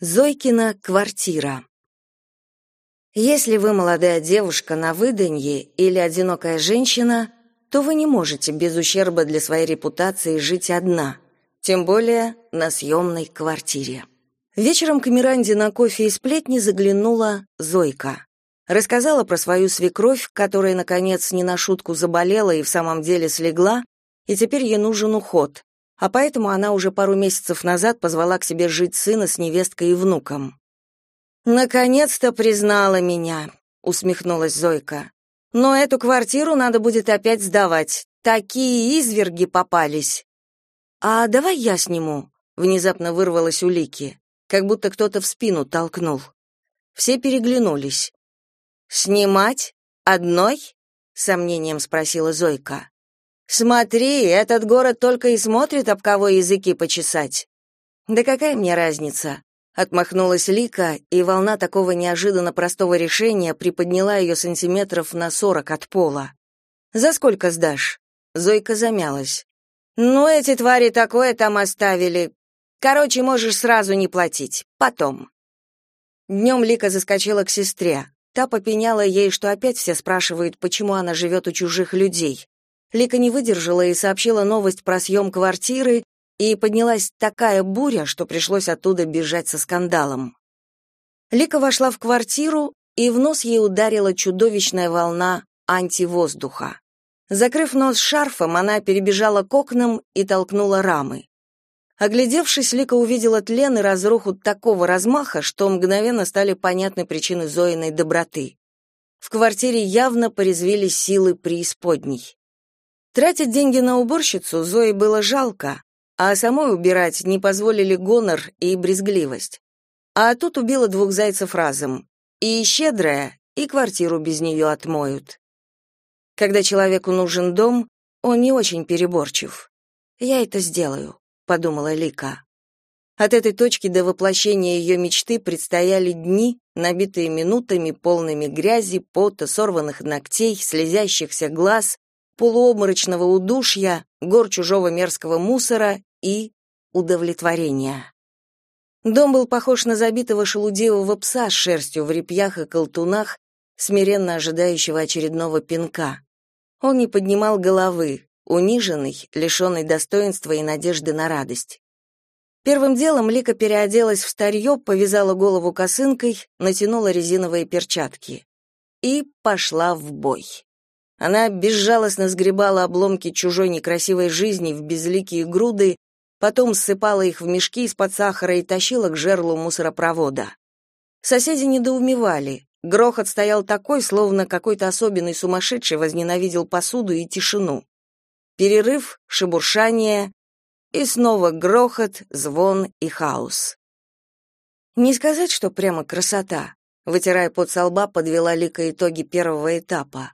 Зойкина квартира. Если вы молодая девушка на выданье или одинокая женщина, то вы не можете без ущерба для своей репутации жить одна, тем более на съемной квартире. Вечером к Миранде на кофе и сплетни заглянула Зойка. Рассказала про свою свекровь, которая, наконец, не на шутку заболела и в самом деле слегла, и теперь ей нужен уход, а поэтому она уже пару месяцев назад позвала к себе жить сына с невесткой и внуком. «Наконец-то признала меня», — усмехнулась Зойка. «Но эту квартиру надо будет опять сдавать. Такие изверги попались». «А давай я сниму», — внезапно вырвалась у Лики, как будто кто-то в спину толкнул. Все переглянулись. «Снимать? Одной?» — сомнением спросила Зойка. Смотри, этот город только и смотрит, об кого языки почесать. Да какая мне разница? Отмахнулась Лика, и волна такого неожиданно простого решения приподняла ее сантиметров на сорок от пола. За сколько сдашь? Зойка замялась. Ну, эти твари такое там оставили. Короче, можешь сразу не платить. Потом. Днем Лика заскочила к сестре. Та попеняла ей, что опять все спрашивают, почему она живет у чужих людей. Лика не выдержала и сообщила новость про съем квартиры, и поднялась такая буря, что пришлось оттуда бежать со скандалом. Лика вошла в квартиру, и в нос ей ударила чудовищная волна антивоздуха. Закрыв нос шарфом, она перебежала к окнам и толкнула рамы. Оглядевшись, Лика увидела тлен и разруху такого размаха, что мгновенно стали понятны причины Зоиной доброты. В квартире явно порезвились силы преисподней. Тратить деньги на уборщицу Зои было жалко, а самой убирать не позволили гонор и брезгливость. А тут убила двух зайцев разом. И щедрая, и квартиру без нее отмоют. Когда человеку нужен дом, он не очень переборчив. «Я это сделаю», — подумала Лика. От этой точки до воплощения ее мечты предстояли дни, набитые минутами, полными грязи, пота, сорванных ногтей, слезящихся глаз полуобморочного удушья, гор чужого мерзкого мусора и удовлетворения. Дом был похож на забитого шелудивого пса с шерстью в репьях и колтунах, смиренно ожидающего очередного пинка. Он не поднимал головы, униженный, лишенный достоинства и надежды на радость. Первым делом Лика переоделась в старье, повязала голову косынкой, натянула резиновые перчатки и пошла в бой. Она безжалостно сгребала обломки чужой некрасивой жизни в безликие груды, потом ссыпала их в мешки из-под сахара и тащила к жерлу мусоропровода. Соседи недоумевали. Грохот стоял такой, словно какой-то особенный сумасшедший возненавидел посуду и тишину. Перерыв, шебуршание и снова грохот, звон и хаос. Не сказать, что прямо красота. Вытирая пот со лба, подвела Лика итоги первого этапа.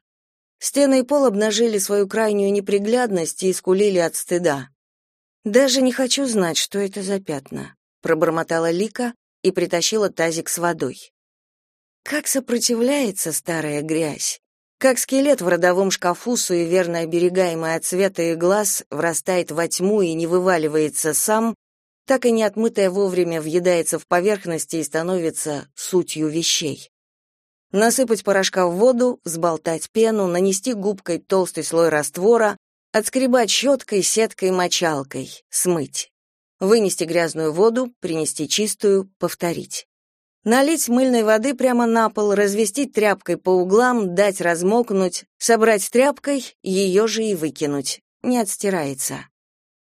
Стены и пол обнажили свою крайнюю неприглядность и скулили от стыда. «Даже не хочу знать, что это за пятна», — пробормотала Лика и притащила тазик с водой. Как сопротивляется старая грязь, как скелет в родовом шкафу, суеверно оберегаемый от света и глаз, врастает во тьму и не вываливается сам, так и не отмытая вовремя въедается в поверхности и становится сутью вещей. Насыпать порошка в воду, взболтать пену, нанести губкой толстый слой раствора, отскребать щеткой, сеткой, мочалкой, смыть. Вынести грязную воду, принести чистую, повторить. Налить мыльной воды прямо на пол, развести тряпкой по углам, дать размокнуть, собрать тряпкой, ее же и выкинуть. Не отстирается.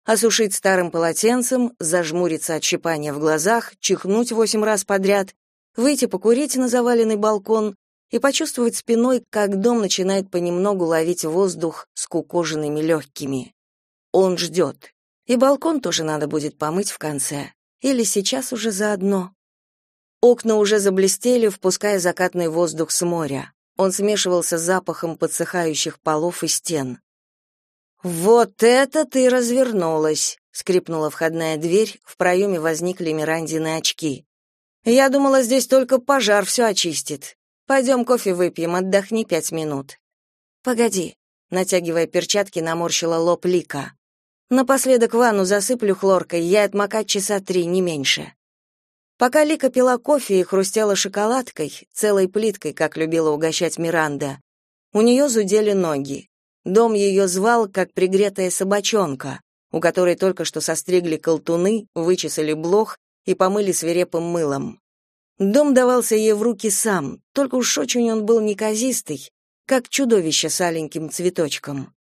Осушить старым полотенцем, зажмуриться от щипания в глазах, чихнуть восемь раз подряд, выйти покурить на заваленный балкон и почувствовать спиной, как дом начинает понемногу ловить воздух с кукоженными легкими. Он ждет. И балкон тоже надо будет помыть в конце. Или сейчас уже заодно. Окна уже заблестели, впуская закатный воздух с моря. Он смешивался с запахом подсыхающих полов и стен. «Вот это ты развернулась!» — скрипнула входная дверь, в проеме возникли Мирандины очки. Я думала, здесь только пожар все очистит. Пойдем кофе выпьем, отдохни пять минут. Погоди, натягивая перчатки, наморщила лоб Лика. Напоследок ванну засыплю хлоркой, я отмокать часа три, не меньше. Пока Лика пила кофе и хрустела шоколадкой, целой плиткой, как любила угощать Миранда, у нее зудели ноги. Дом ее звал, как пригретая собачонка, у которой только что состригли колтуны, вычесали блох и помыли свирепым мылом. Дом давался ей в руки сам, только уж очень он был неказистый, как чудовище с аленьким цветочком.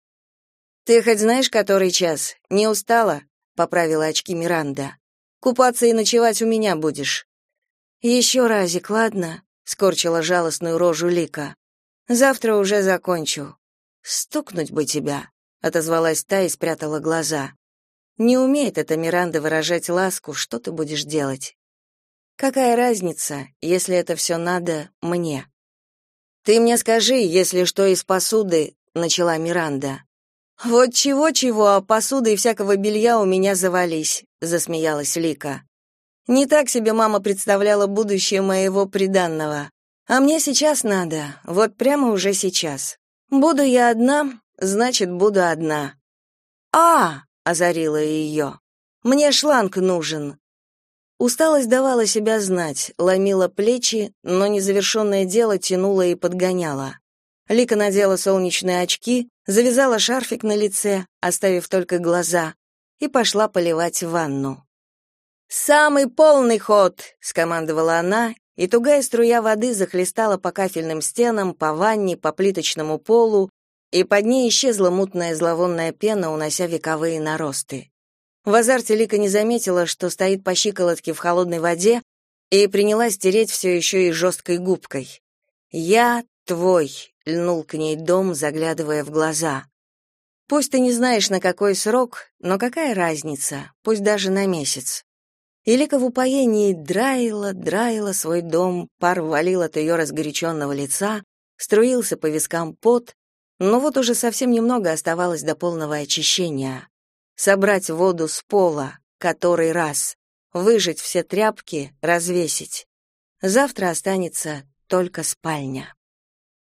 «Ты хоть знаешь, который час? Не устала?» — поправила очки Миранда. «Купаться и ночевать у меня будешь». «Еще разик, ладно?» — скорчила жалостную рожу Лика. Завтра уже закончу. Стукнуть бы тебя, отозвалась та и спрятала глаза. Не умеет эта Миранда выражать ласку, что ты будешь делать? Какая разница, если это все надо мне? Ты мне скажи, если что из посуды, начала Миранда. Вот чего-чего, а посуды и всякого белья у меня завались, засмеялась Лика. Не так себе мама представляла будущее моего приданного. А мне сейчас надо, вот прямо уже сейчас. Буду я одна, значит, буду одна. А, озарила ее. Мне шланг нужен. Усталость давала себя знать, ломила плечи, но незавершенное дело тянуло и подгоняло. Лика надела солнечные очки, завязала шарфик на лице, оставив только глаза, и пошла поливать ванну. «Самый полный ход!» — скомандовала она и тугая струя воды захлестала по кафельным стенам, по ванне, по плиточному полу, и под ней исчезла мутная зловонная пена, унося вековые наросты. В азарте Лика не заметила, что стоит по щиколотке в холодной воде, и принялась стереть все еще и жесткой губкой. «Я твой», — льнул к ней дом, заглядывая в глаза. «Пусть ты не знаешь, на какой срок, но какая разница, пусть даже на месяц. Илика в упоении драила, драила свой дом, пар валил от ее разгоряченного лица, струился по вискам пот, но вот уже совсем немного оставалось до полного очищения. Собрать воду с пола, который раз, выжать все тряпки, развесить. Завтра останется только спальня.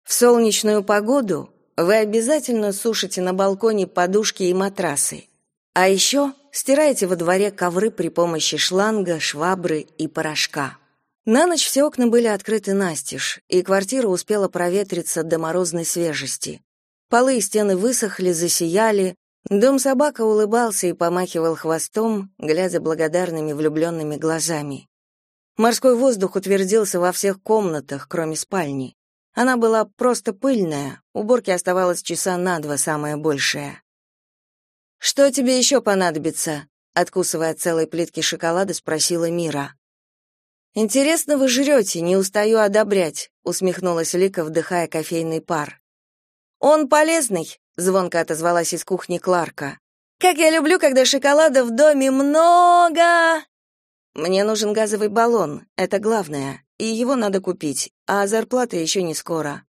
В солнечную погоду вы обязательно сушите на балконе подушки и матрасы. А еще стираете во дворе ковры при помощи шланга, швабры и порошка. На ночь все окна были открыты настежь, и квартира успела проветриться до морозной свежести. Полы и стены высохли, засияли, дом собака улыбался и помахивал хвостом, глядя благодарными влюбленными глазами. Морской воздух утвердился во всех комнатах, кроме спальни. Она была просто пыльная, уборки оставалось часа на два самое большее. Что тебе еще понадобится? откусывая целой плитки шоколада, спросила Мира. Интересно вы жрете, не устаю одобрять, усмехнулась Лика, вдыхая кофейный пар. Он полезный, звонко отозвалась из кухни Кларка. Как я люблю, когда шоколада в доме много. Мне нужен газовый баллон, это главное, и его надо купить, а зарплата еще не скоро.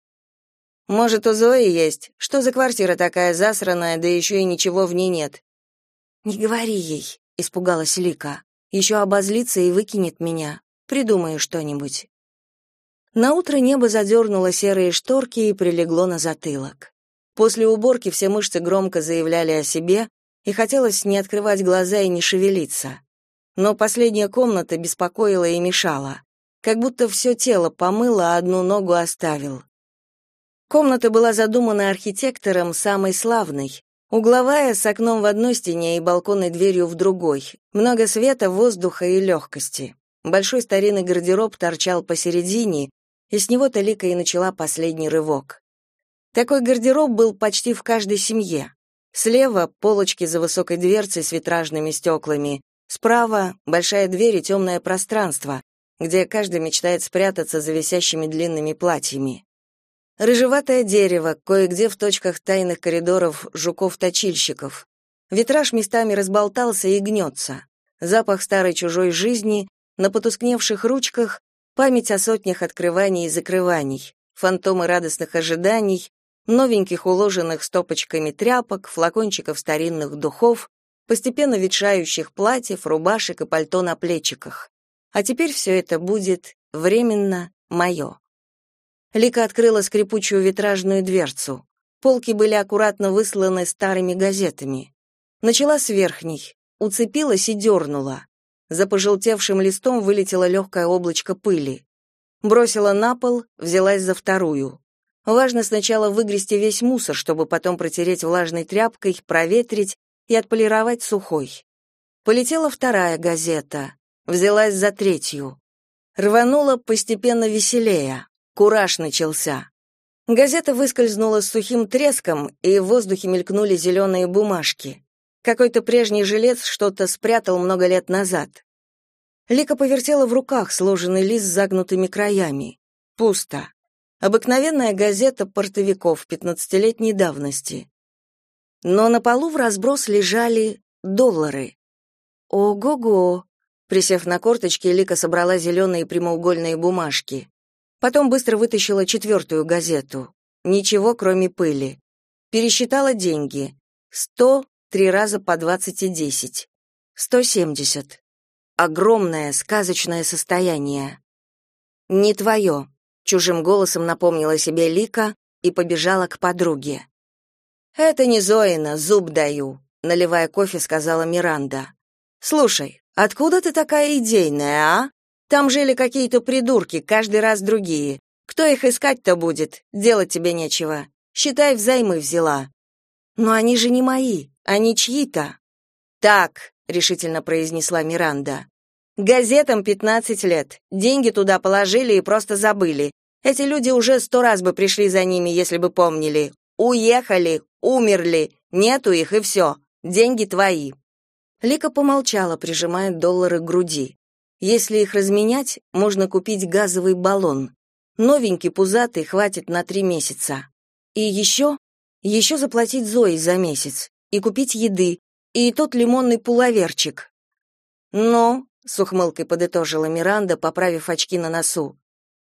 Может, у Зои есть? Что за квартира такая засраная, да еще и ничего в ней нет? Не говори ей, испугалась Лика. Еще обозлится и выкинет меня. Придумаю что-нибудь. На утро небо задернуло серые шторки и прилегло на затылок. После уборки все мышцы громко заявляли о себе, и хотелось не открывать глаза и не шевелиться. Но последняя комната беспокоила и мешала. Как будто все тело помыло, а одну ногу оставил. Комната была задумана архитектором самой славной, угловая с окном в одной стене и балконной дверью в другой. Много света, воздуха и легкости. Большой старинный гардероб торчал посередине, и с него Талика и начала последний рывок. Такой гардероб был почти в каждой семье. Слева полочки за высокой дверцей с витражными стеклами, справа большая дверь и темное пространство, где каждый мечтает спрятаться за висящими длинными платьями. Рыжеватое дерево, кое-где в точках тайных коридоров жуков-точильщиков. Витраж местами разболтался и гнется. Запах старой чужой жизни, на потускневших ручках память о сотнях открываний и закрываний, фантомы радостных ожиданий, новеньких уложенных стопочками тряпок, флакончиков старинных духов, постепенно ветшающих платьев, рубашек и пальто на плечиках. А теперь все это будет временно мое. Лика открыла скрипучую витражную дверцу. Полки были аккуратно высланы старыми газетами. Начала с верхней, уцепилась и дернула. За пожелтевшим листом вылетело легкое облачко пыли. Бросила на пол, взялась за вторую. Важно сначала выгрести весь мусор, чтобы потом протереть влажной тряпкой, проветрить и отполировать сухой. Полетела вторая газета. Взялась за третью. Рванула постепенно веселее. Кураж начался. Газета выскользнула с сухим треском, и в воздухе мелькнули зеленые бумажки. Какой-то прежний жилец что-то спрятал много лет назад. Лика повертела в руках сложенный лист с загнутыми краями. Пусто. Обыкновенная газета портовиков пятнадцатилетней давности. Но на полу в разброс лежали доллары. Ого-го! Присев на корточки, Лика собрала зеленые прямоугольные бумажки. Потом быстро вытащила четвертую газету. Ничего, кроме пыли. Пересчитала деньги. Сто, три раза по двадцать и десять. Сто семьдесят. Огромное, сказочное состояние. «Не твое», — чужим голосом напомнила себе Лика и побежала к подруге. «Это не Зоина, зуб даю», — наливая кофе, сказала Миранда. «Слушай, откуда ты такая идейная, а? Там жили какие-то придурки, каждый раз другие. Кто их искать-то будет? Делать тебе нечего. Считай, взаймы взяла. Но они же не мои, они чьи-то. Так, решительно произнесла Миранда. Газетам 15 лет. Деньги туда положили и просто забыли. Эти люди уже сто раз бы пришли за ними, если бы помнили. Уехали, умерли, нету их и все. Деньги твои. Лика помолчала, прижимая доллары к груди. Если их разменять, можно купить газовый баллон. Новенький, пузатый, хватит на три месяца. И еще, еще заплатить Зои за месяц. И купить еды. И тот лимонный пуловерчик. Но, с ухмылкой подытожила Миранда, поправив очки на носу.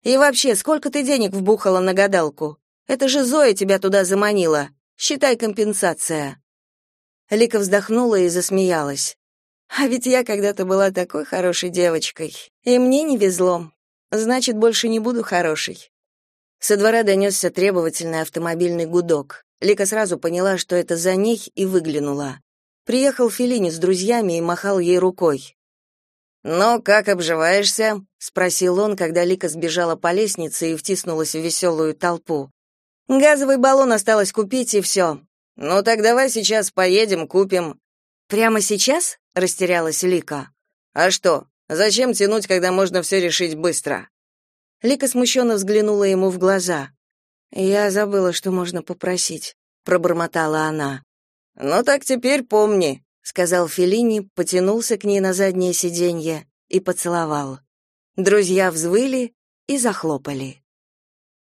И вообще, сколько ты денег вбухала на гадалку? Это же Зоя тебя туда заманила. Считай компенсация. Лика вздохнула и засмеялась. А ведь я когда-то была такой хорошей девочкой, и мне не везло. Значит, больше не буду хорошей. Со двора донесся требовательный автомобильный гудок. Лика сразу поняла, что это за ней, и выглянула. Приехал Феллини с друзьями и махал ей рукой. «Ну, как обживаешься?» — спросил он, когда Лика сбежала по лестнице и втиснулась в веселую толпу. «Газовый баллон осталось купить, и все. Ну так давай сейчас поедем, купим». «Прямо сейчас?» растерялась Лика. А что? Зачем тянуть, когда можно все решить быстро? Лика смущенно взглянула ему в глаза. Я забыла, что можно попросить, пробормотала она. Ну так теперь помни, сказал Фелини, потянулся к ней на заднее сиденье и поцеловал. Друзья взвыли и захлопали.